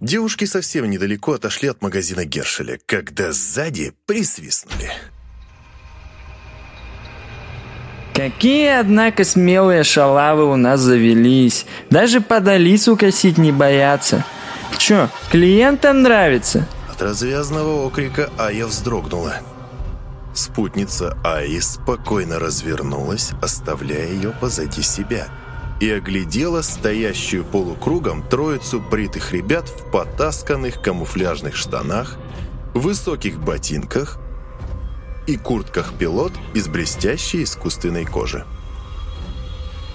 Девушки совсем недалеко отошли от магазина Гершеля, когда сзади присвистнули. Какие, однако, смелые шалавы у нас завелись. Даже под Алису косить не боятся. Чё, клиентам нравится? От развязного окрика Ая вздрогнула. Спутница Аи спокойно развернулась, оставляя ее позади себя, и оглядела стоящую полукругом троицу бритых ребят в потасканных камуфляжных штанах, высоких ботинках и куртках-пилот из блестящей искусственной кожи.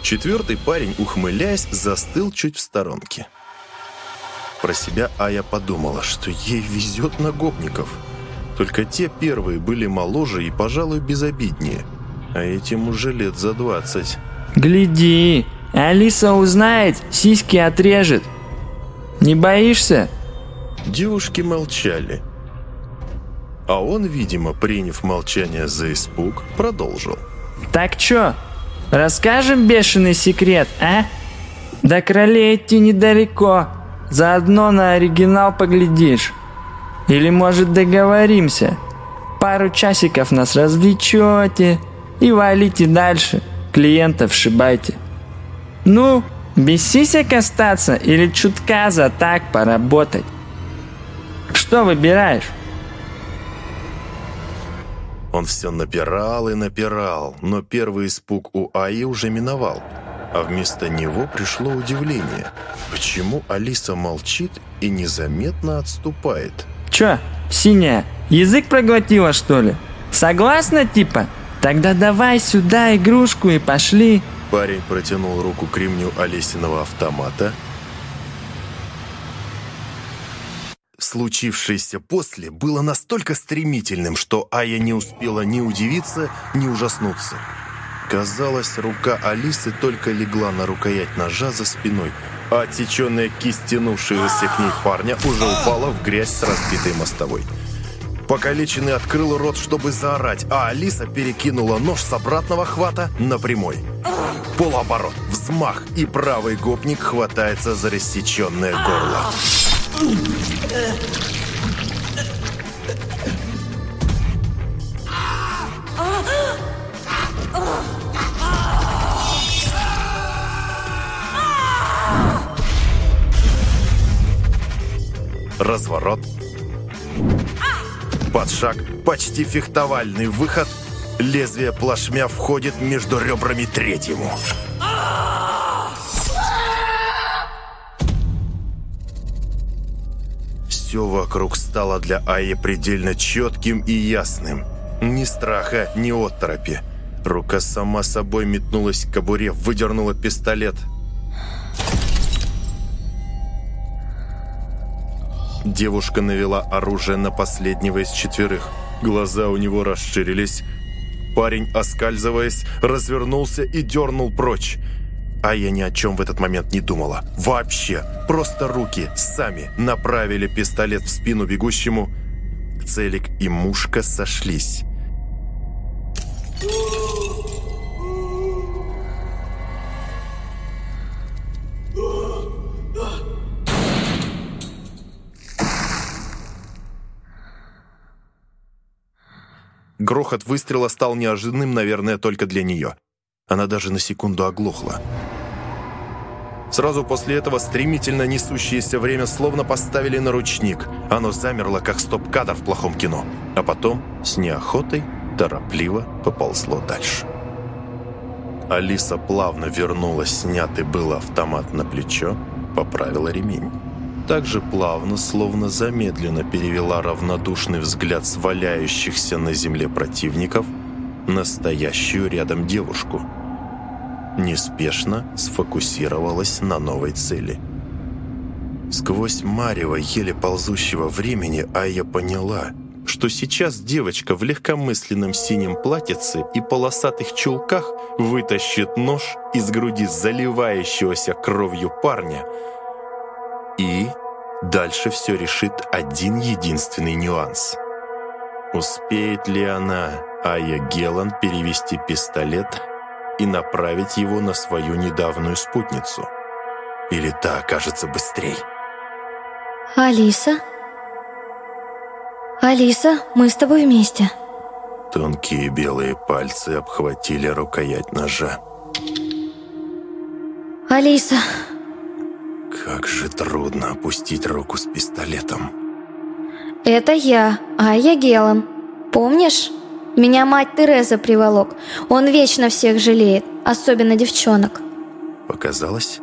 Четвертый парень, ухмыляясь, застыл чуть в сторонке. Про себя Ая подумала, что ей везет на гопников. Только те первые были моложе и, пожалуй, безобиднее. А этим уже лет за двадцать. Гляди, Алиса узнает, сиськи отрежет. Не боишься? Девушки молчали. А он, видимо, приняв молчание за испуг, продолжил. Так чё, расскажем бешеный секрет, а? До кролей идти недалеко. Заодно на оригинал поглядишь. Или, может, договоримся? Пару часиков нас развлечете и валите дальше. Клиентов шибайте. Ну, без сисек остаться или чутка за так поработать? Что выбираешь? Он все напирал и напирал, но первый испуг у Аи уже миновал. А вместо него пришло удивление. Почему Алиса молчит и незаметно отступает? Чё, синяя, язык проглотила, что ли? Согласна, типа? Тогда давай сюда игрушку и пошли. Парень протянул руку к ремню Олесиного автомата. Случившееся после было настолько стремительным, что Ая не успела ни удивиться, ни ужаснуться. Казалось, рука Алисы только легла на рукоять ножа за спиной, а отсеченная кисть тянувшегося к ней парня уже упала в грязь с разбитой мостовой. Покалеченный открыл рот, чтобы заорать, а Алиса перекинула нож с обратного хвата на прямой. Полуоборот, взмах, и правый гопник хватается за рассеченное горло. Разворот. Под шаг, почти фехтовальный выход. Лезвие плашмя входит между ребрами третьему. Все вокруг стало для Аи предельно четким и ясным. Ни страха, ни отторопи. Рука сама собой метнулась к кобуре, выдернула пистолет – Девушка навела оружие на последнего из четверых. Глаза у него расширились. Парень, оскальзываясь, развернулся и дернул прочь. А я ни о чем в этот момент не думала. Вообще. Просто руки сами направили пистолет в спину бегущему. Целик и мушка сошлись. Грохот выстрела стал неожиданным, наверное, только для нее. Она даже на секунду оглохла. Сразу после этого стремительно несущееся время словно поставили на ручник. Оно замерло, как стоп-кадр в плохом кино. А потом с неохотой торопливо поползло дальше. Алиса плавно вернулась, снятый был автомат на плечо, поправила ремень также плавно, словно замедленно перевела равнодушный взгляд с валяющихся на земле противников на стоящую рядом девушку. Неспешно сфокусировалась на новой цели. Сквозь марево еле ползущего времени Айя поняла, что сейчас девочка в легкомысленном синем платьице и полосатых чулках вытащит нож из груди заливающегося кровью парня – и дальше все решит один единственный нюанс. Успеет ли она, Ая Гелан, перевести пистолет и направить его на свою недавнюю спутницу? Или та окажется быстрей? Алиса? Алиса, мы с тобой вместе. Тонкие белые пальцы обхватили рукоять ножа. Алиса. Как же трудно опустить руку с пистолетом. Это я, Ая Гелан. Помнишь? Меня мать Тереза приволок. Он вечно всех жалеет, особенно девчонок. Показалось?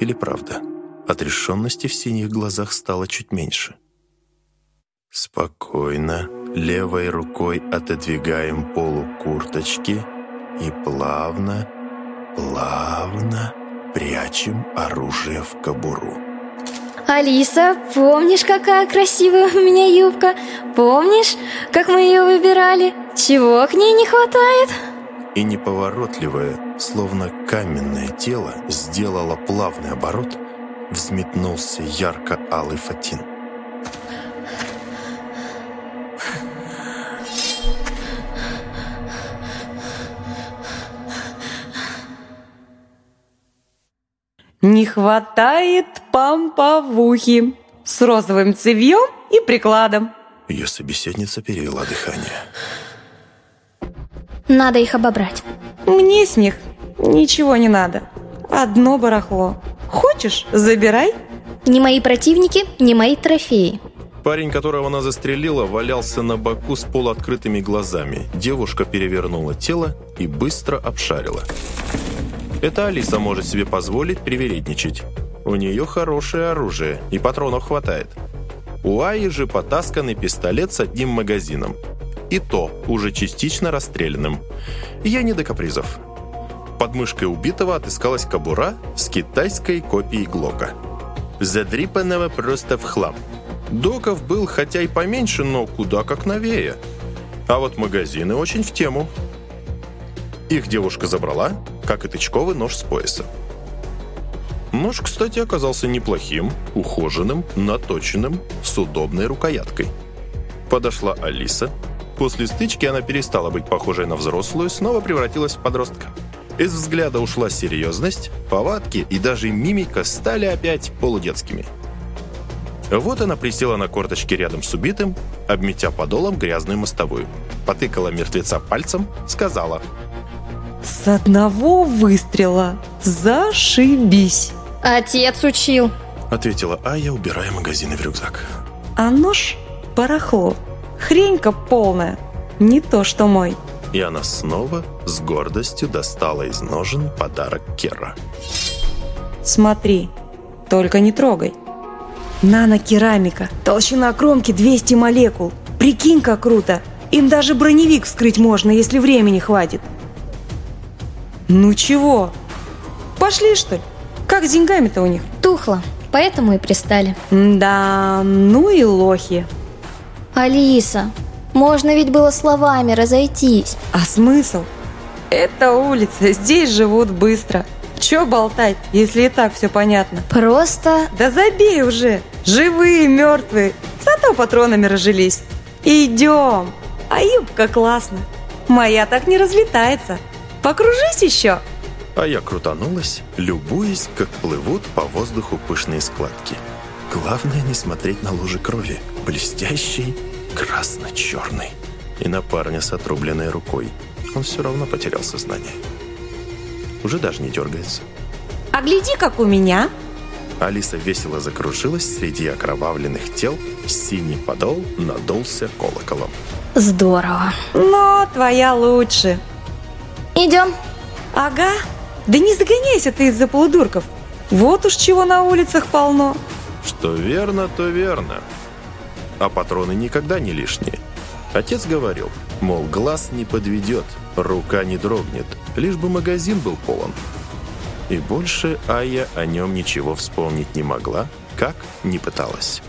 Или правда? Отрешенности в синих глазах стало чуть меньше. Спокойно, левой рукой отодвигаем полу курточки и плавно, плавно прячем оружие в кобуру. Алиса, помнишь, какая красивая у меня юбка? Помнишь, как мы ее выбирали? Чего к ней не хватает? И неповоротливое, словно каменное тело, сделало плавный оборот, взметнулся ярко-алый фатин. Не хватает памповухи с розовым цевьем и прикладом. Ее собеседница перевела дыхание. Надо их обобрать. Мне с них ничего не надо. Одно барахло. Хочешь, забирай. Не мои противники, не мои трофеи. Парень, которого она застрелила, валялся на боку с полуоткрытыми глазами. Девушка перевернула тело и быстро обшарила. Это Алиса может себе позволить привередничать. У нее хорошее оружие, и патронов хватает. У Аи же потасканный пистолет с одним магазином. И то уже частично расстрелянным. Я не до капризов. Под мышкой убитого отыскалась кобура с китайской копией Глока. Задрипанного просто в хлам. Доков был хотя и поменьше, но куда как новее. А вот магазины очень в тему. Их девушка забрала, как и тычковый нож с пояса. Нож, кстати, оказался неплохим, ухоженным, наточенным, с удобной рукояткой. Подошла Алиса. После стычки она перестала быть похожей на взрослую, снова превратилась в подростка. Из взгляда ушла серьезность, повадки и даже мимика стали опять полудетскими. Вот она присела на корточки рядом с убитым, обметя подолом грязную мостовую. Потыкала мертвеца пальцем, сказала – с одного выстрела. Зашибись. Отец учил. Ответила Ая, убирая магазины в рюкзак. А нож – барахло. Хренька полная. Не то, что мой. И она снова с гордостью достала из ножен подарок Кера. Смотри, только не трогай. Нанокерамика. Толщина кромки 200 молекул. Прикинь, как круто. Им даже броневик вскрыть можно, если времени хватит. Ну чего? Пошли, что ли? Как с деньгами-то у них? Тухло, поэтому и пристали. Да, ну и лохи. Алиса, можно ведь было словами разойтись. А смысл? Это улица, здесь живут быстро. Че болтать, если и так все понятно? Просто... Да забей уже! Живые, мертвые, зато патронами разжились. Идем! А юбка классно. Моя так не разлетается. Покружись еще!» А я крутанулась, любуясь, как плывут по воздуху пышные складки. Главное не смотреть на лужи крови, блестящий, красно-черный. И на парня с отрубленной рукой. Он все равно потерял сознание. Уже даже не дергается. «А гляди, как у меня!» Алиса весело закружилась среди окровавленных тел, синий подол надулся колоколом. «Здорово!» «Но твоя лучше!» Идем. Ага. Да не загоняйся ты из-за полудурков. Вот уж чего на улицах полно. Что верно, то верно. А патроны никогда не лишние. Отец говорил, мол, глаз не подведет, рука не дрогнет, лишь бы магазин был полон. И больше Ая о нем ничего вспомнить не могла, как не пыталась.